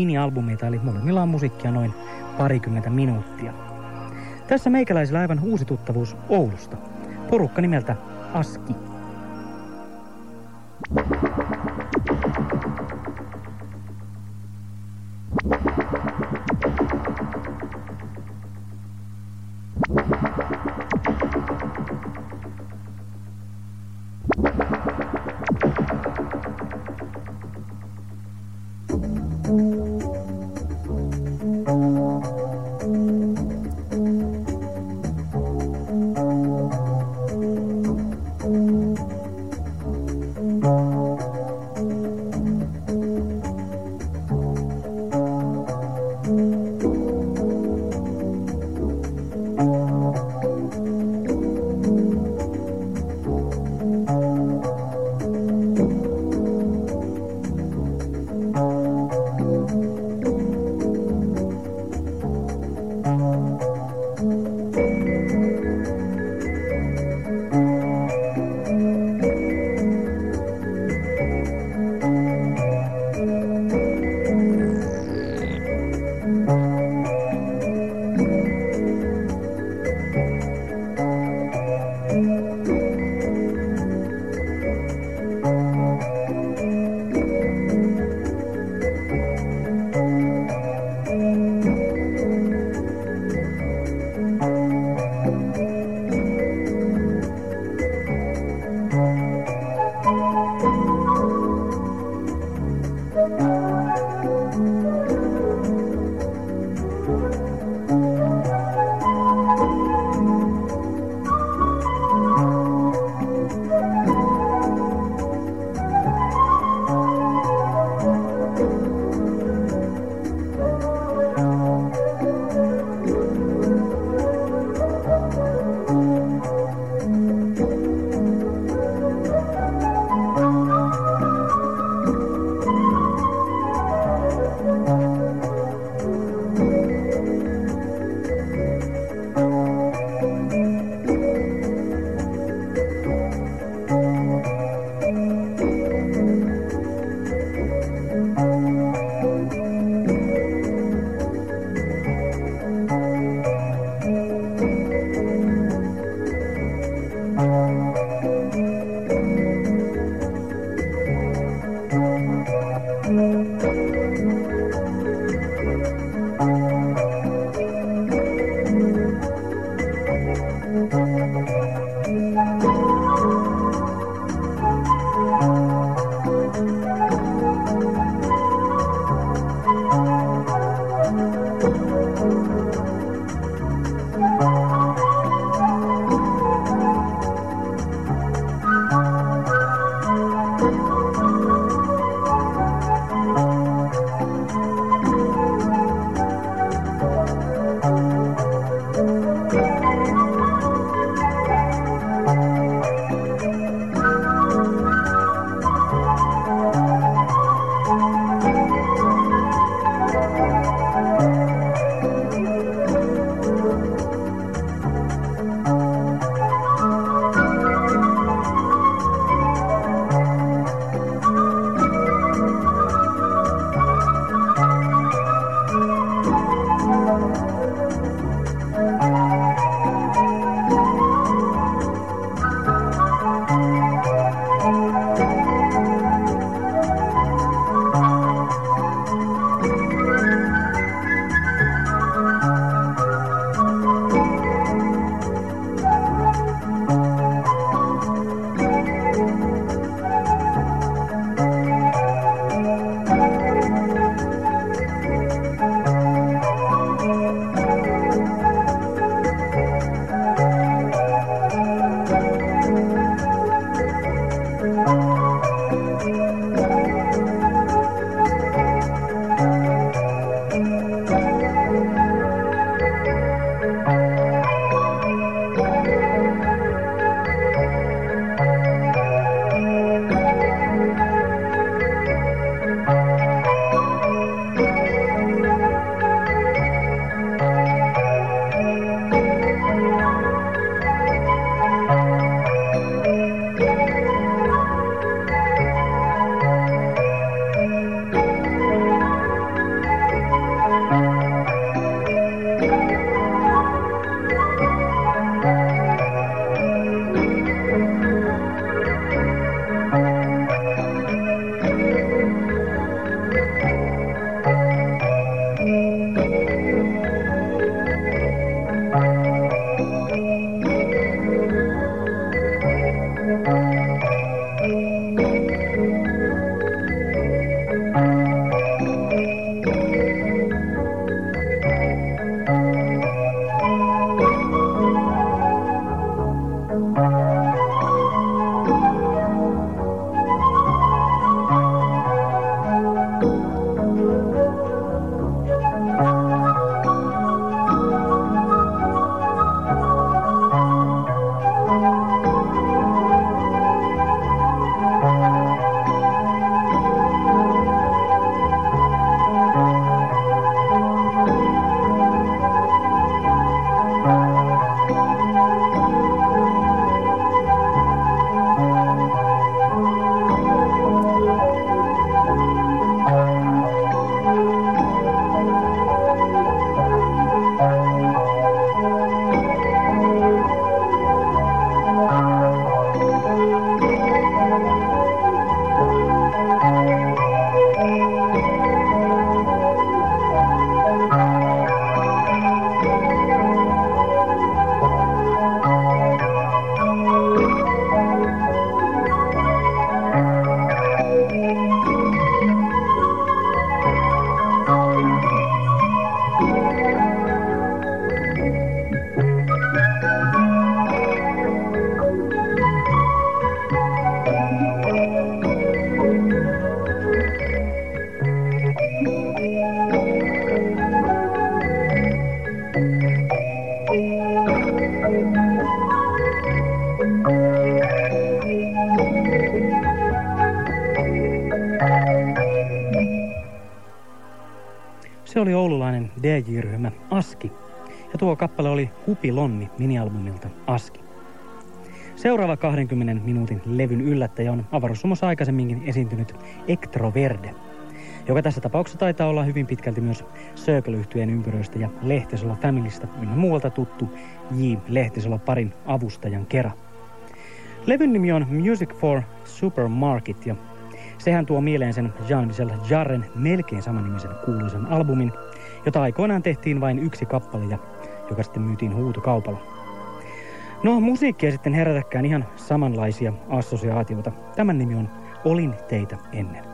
mini-albumeita, eli molemmilla on musiikkia noin parikymmentä minuuttia. Tässä meikäläisellä aivan uusi tuttavuus Oulusta. Porukka nimeltä Aski. DJ-ryhmä Aski, ja tuo kappale oli Hupilonni minialbumilta Aski. Seuraava 20 minuutin levyn yllättäjä on avaruussumossa aikaisemminkin esiintynyt Ektroverde, joka tässä tapauksessa taitaa olla hyvin pitkälti myös circle ympyröistä ja Lehtisola Familystä ynnä muualta tuttu J. Lehtisola parin avustajan kera. Levyn nimi on Music for Supermarket ja sehän tuo mieleen sen Jean-Michel Jarren melkein samanimisen kuuluisen albumin, jota aikoinaan tehtiin vain yksi kappale ja joka sitten myytiin huutokaupalla. No, musiikkia sitten herätäkään ihan samanlaisia assosiaatioita. Tämän nimi on Olin teitä ennen.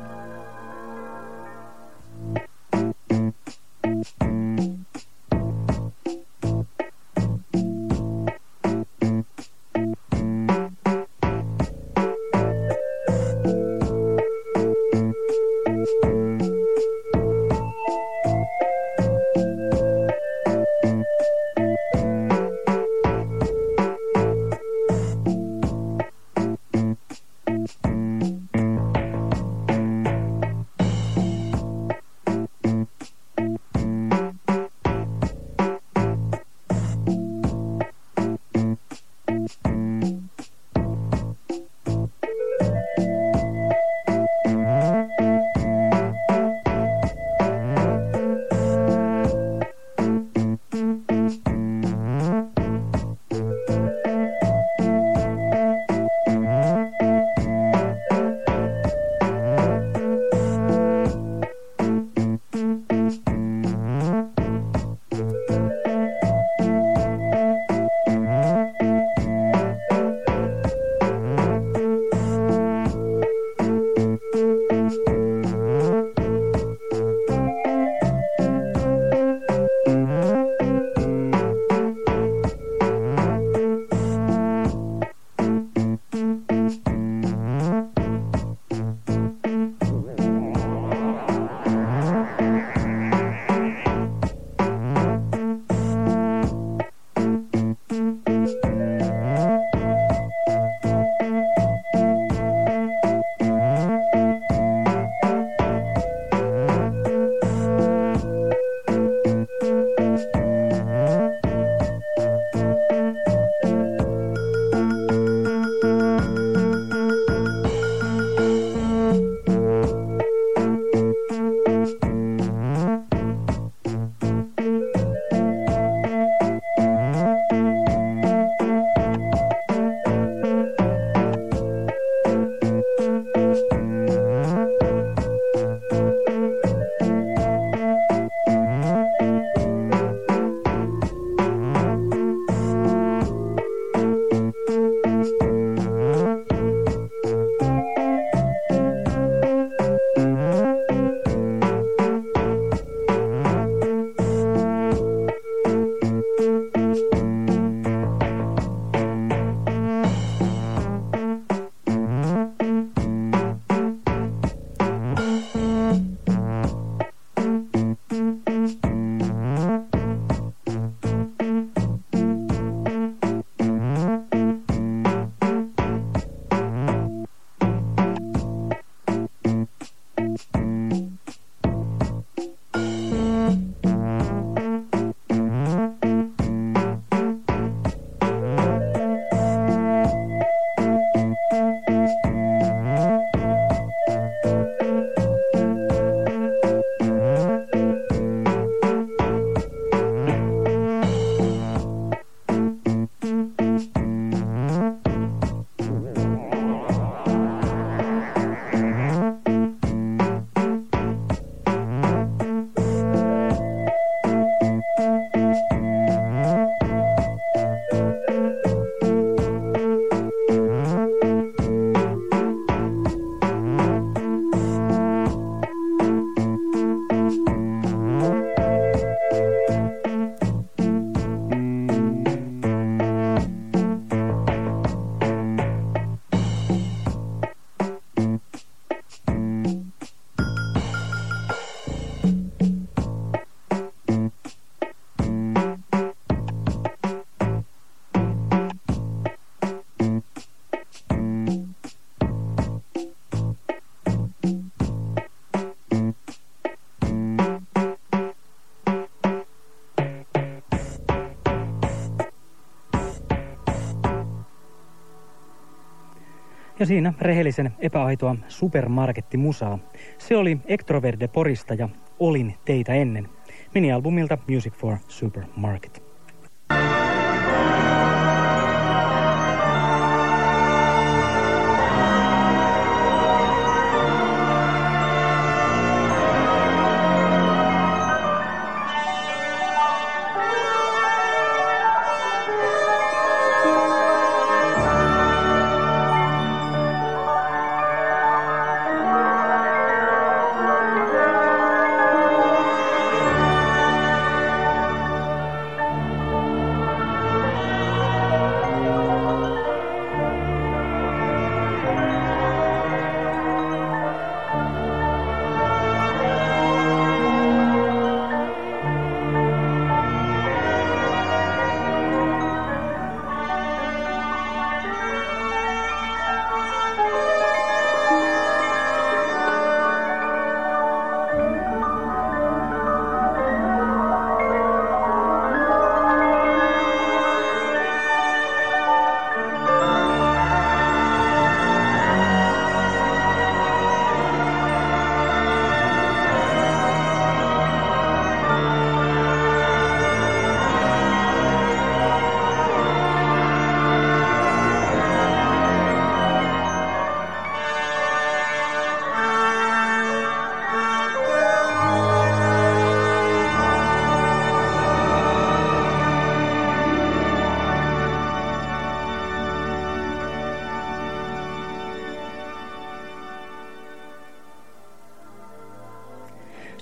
Ja siinä rehellisen epäaitoa supermarkettimusaa. Se oli Ektroverde Porista ja Olin teitä ennen. Minialbumilta Music for Supermarket.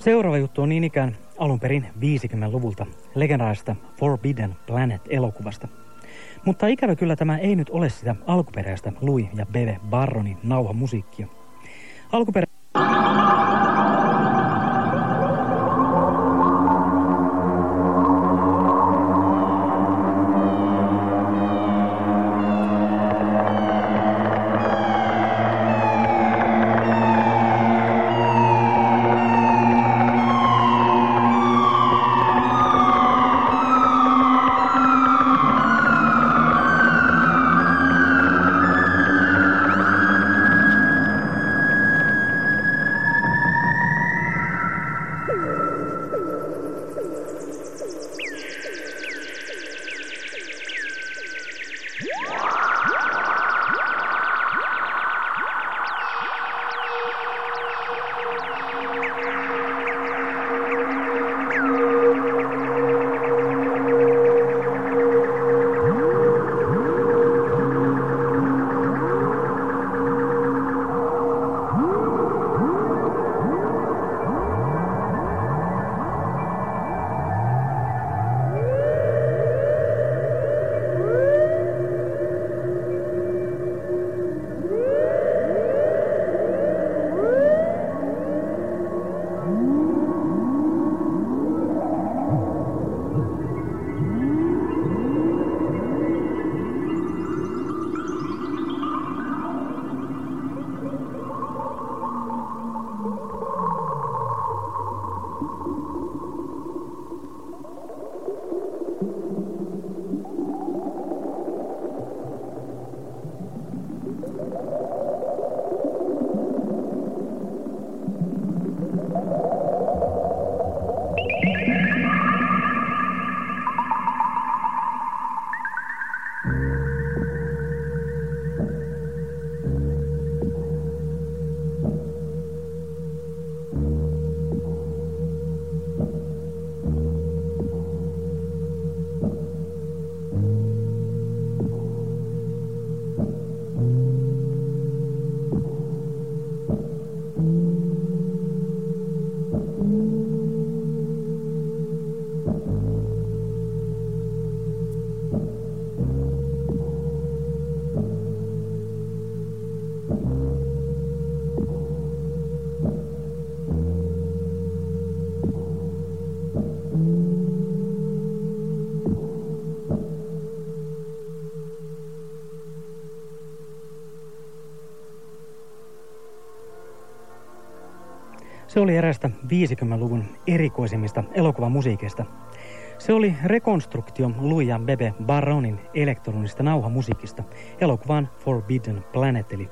Seuraava juttu on niin ikään alun perin 50-luvulta legendaarista Forbidden Planet-elokuvasta. Mutta ikävä kyllä tämä ei nyt ole sitä alkuperäistä Louis ja Bebe Barronin nauhamusiikkia. Alkuperä oli erästä 50-luvun erikoisimmista elokuvamusiikista. Se oli rekonstruktio Louis ja Bebe Baronin elektronista nauhamusiikista elokuvaan Forbidden Planet eli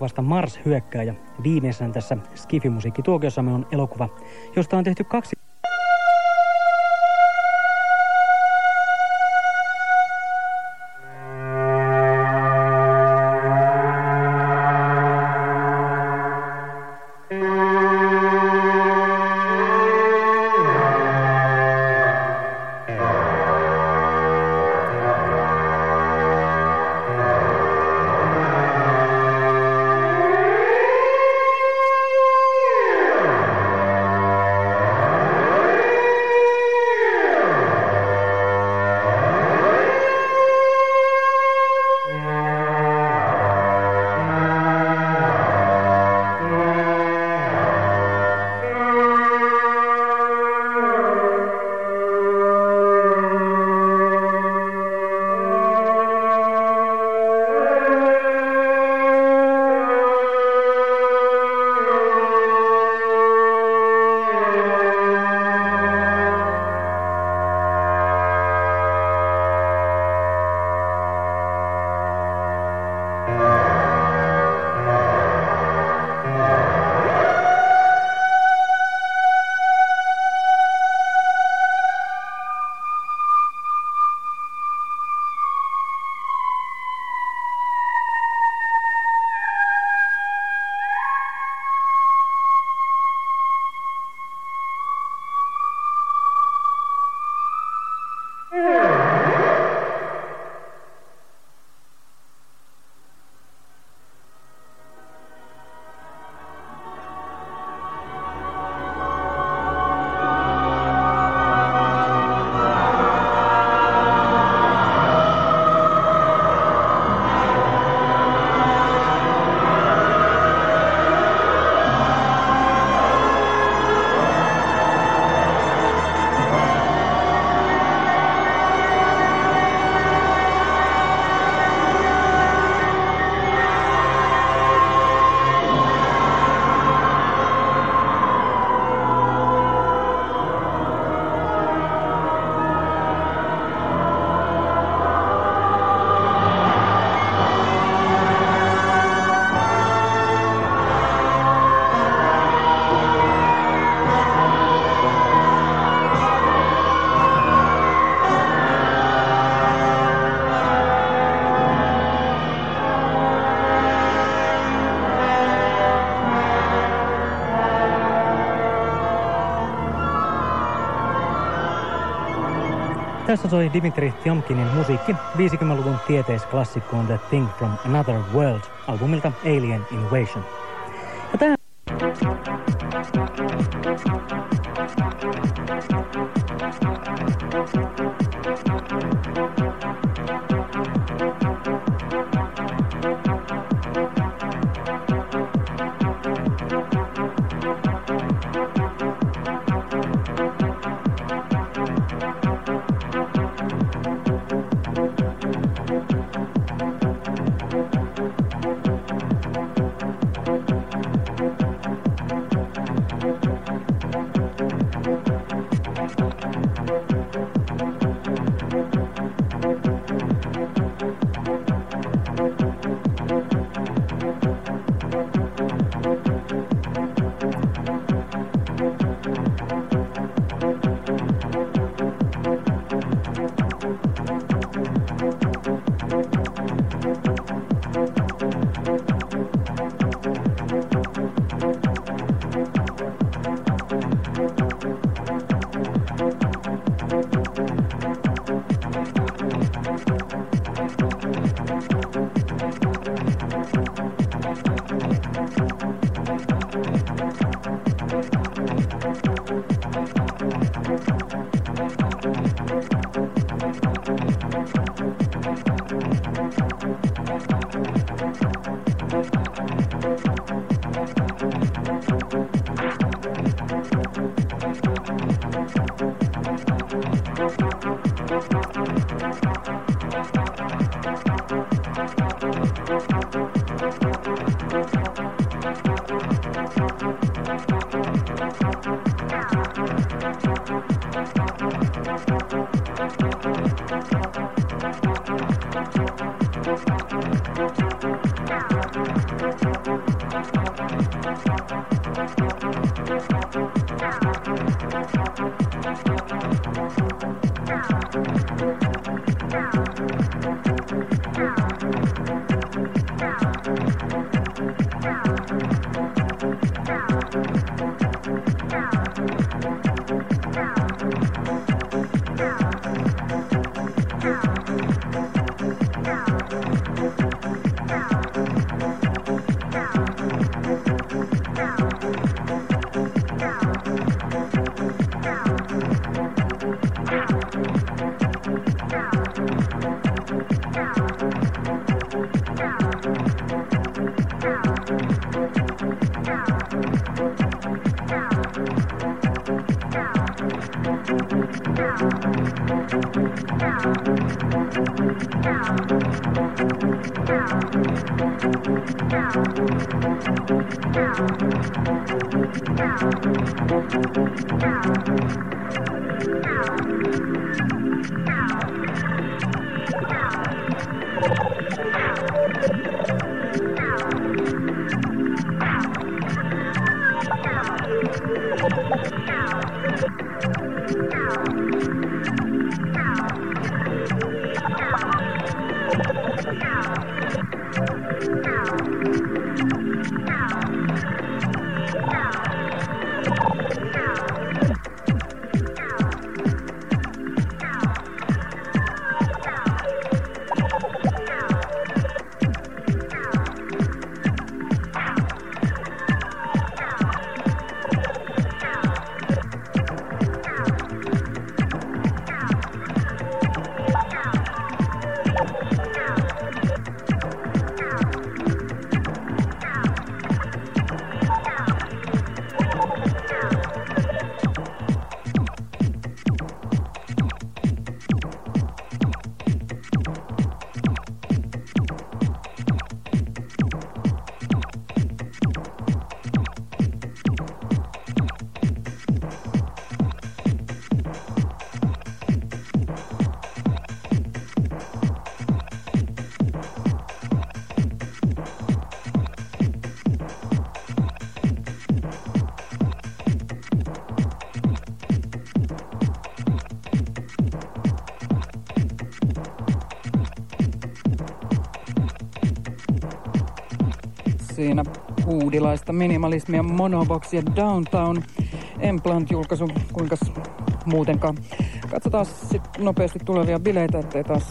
elokuvasta Mars hyökkääjä. Viimeisen tässä Skifi-musiikkituokiossamme on elokuva, josta on tehty kaksi Tässä soi Dimitri Tiomkinin musiikki 50-luvun tieteisklassikkoon The Thing from Another World albumilta Alien Invasion. Ja tähän siinä huudilaista minimalismia Monobox ja Downtown Emplant-julkaisu, kuinka muutenkaan. Katsotaan sitten nopeasti tulevia bileitä, ettei taas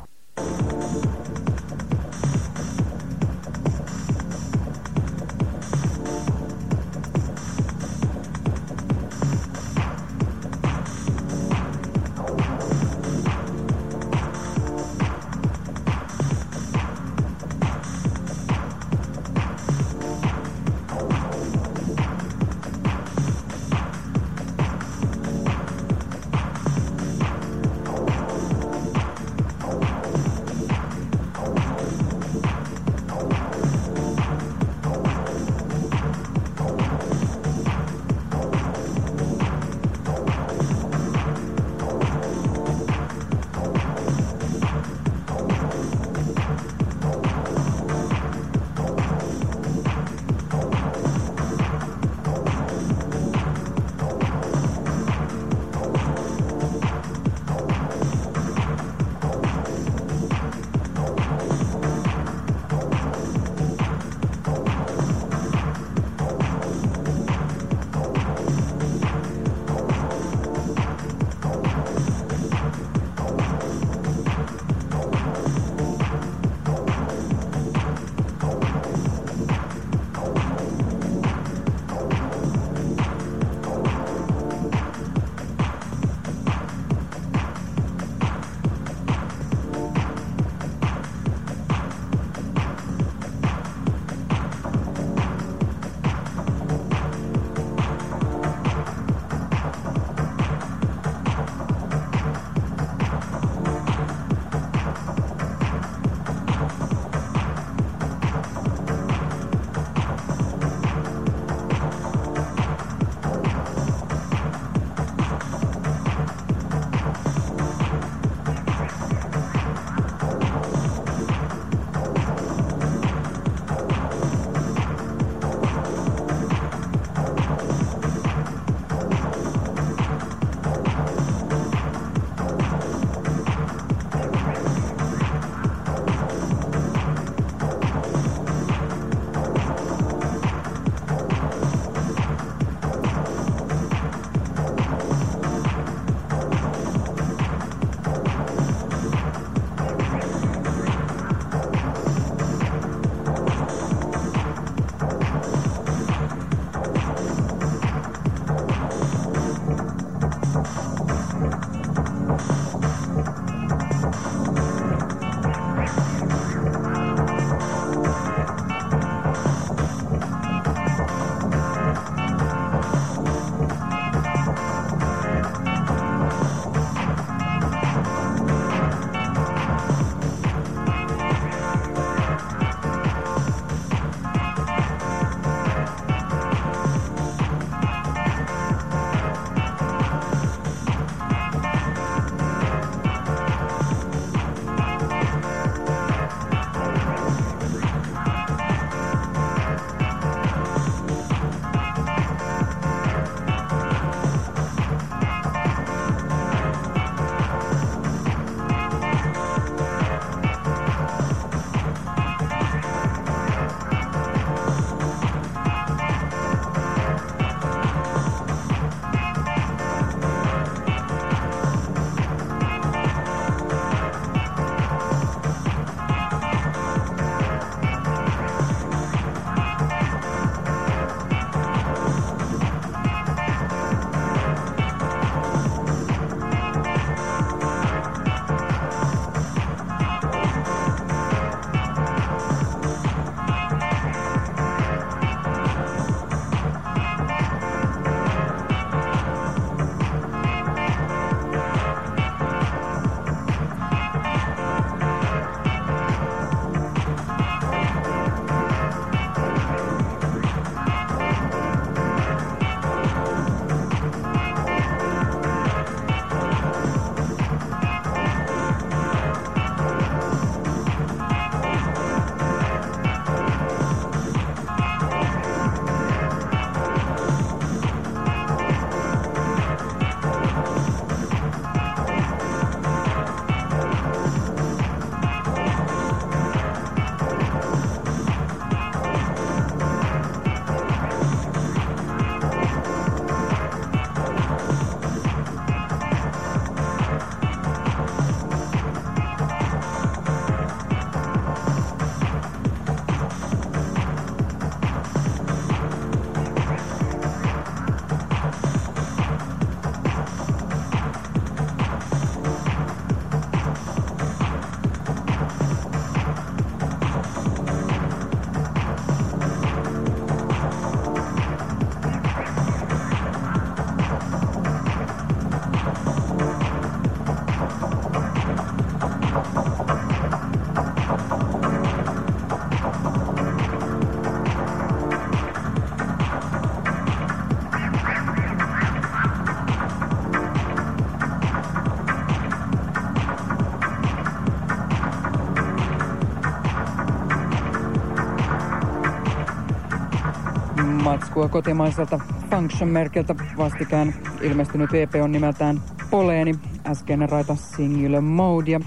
matskua kotimaiselta Function-merkeltä vastikään ilmestynyt EP on nimeltään Poleeni, äskeinen raita Singular Mode ja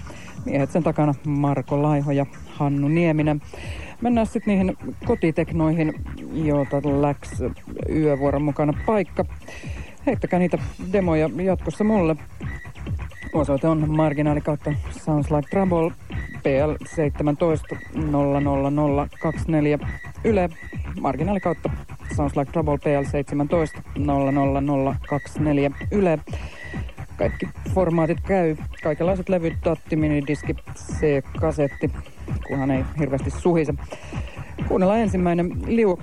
miehet sen takana Marko Laiho ja Hannu Nieminen. Mennään sitten niihin kotiteknoihin, joilta läks yövuoron mukana paikka. Heittäkää niitä demoja jatkossa mulle. Osoite on marginaali kautta Sounds Like Trouble PL 17 00024 Yle marginaali kautta Sounds Like Trouble PL 17 00024 Yle. Kaikki formaatit käy. Kaikenlaiset levyt, tatti, minidiski, C-kasetti, kunhan ei hirveästi suhise. Kuunnellaan ensimmäinen liu.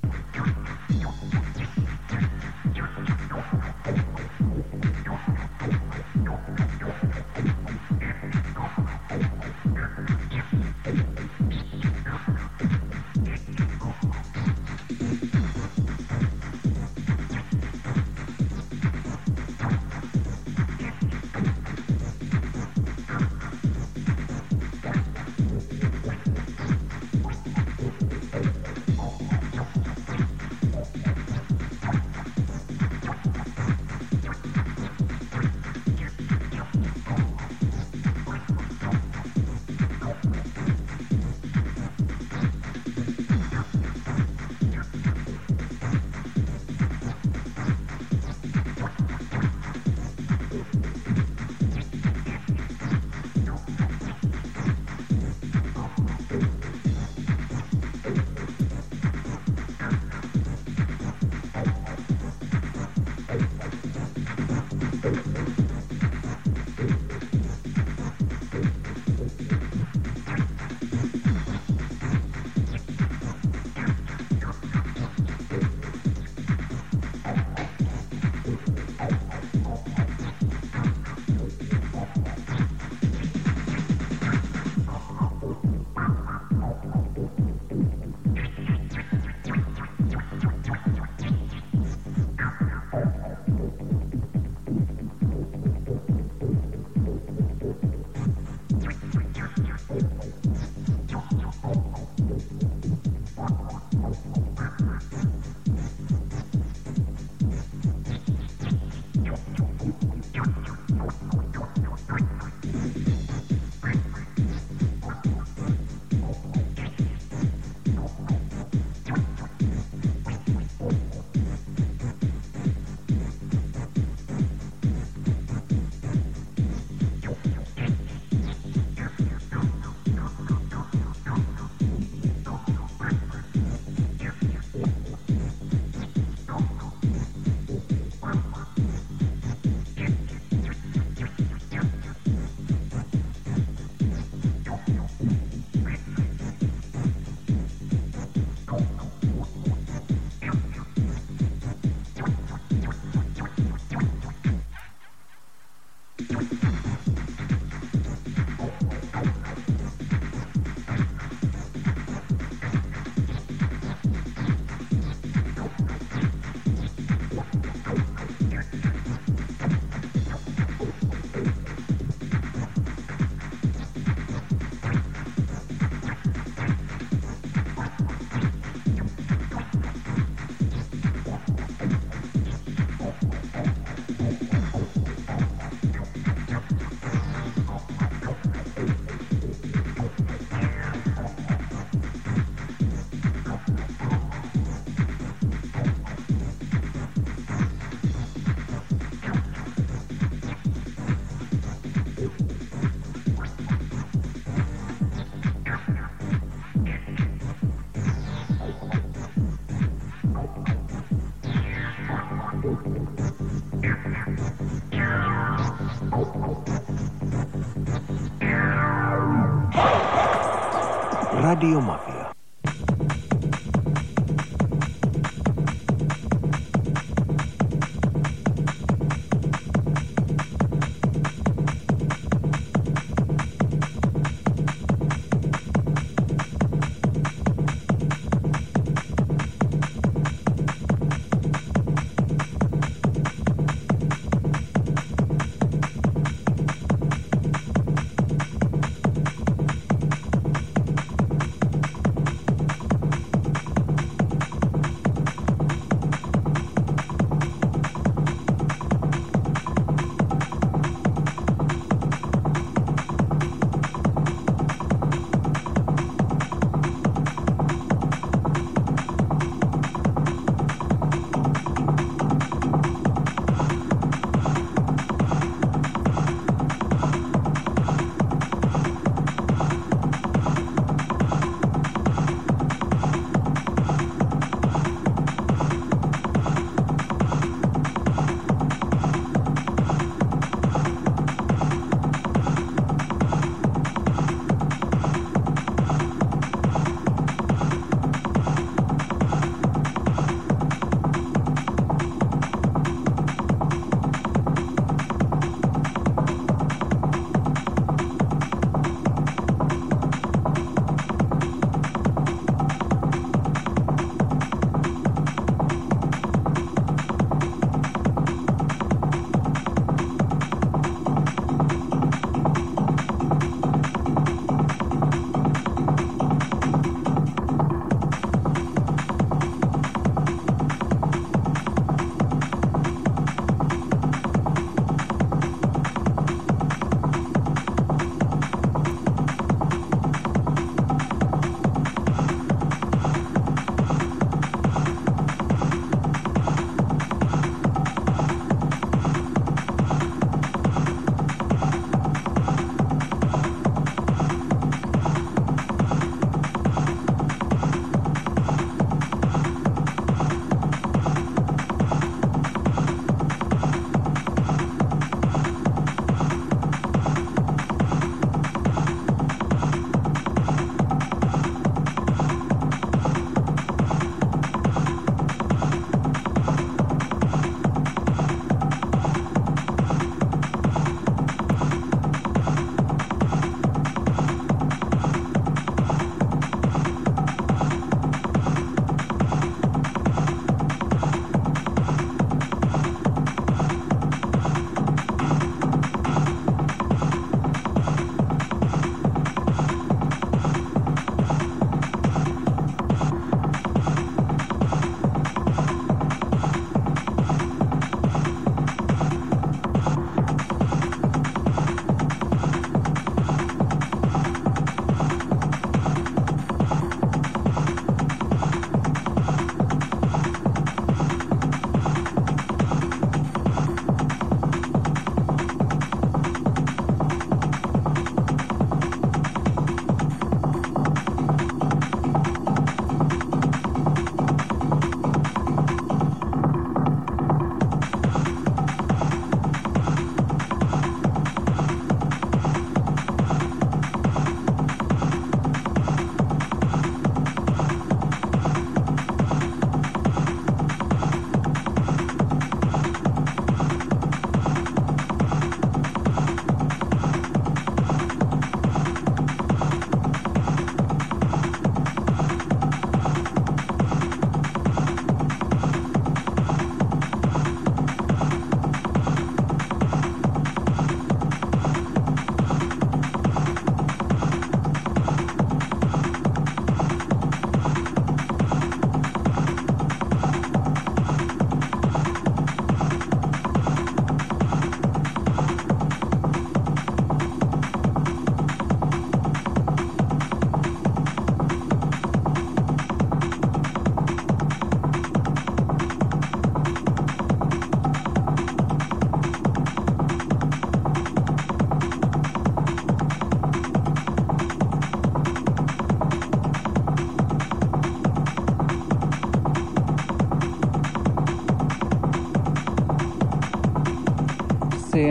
Radio Mafia.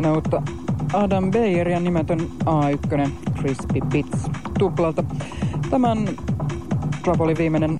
Siinä uutta Adam Beyeria nimetön A1 Crispy Bits tuplalta. Tämän Trouble viimeinen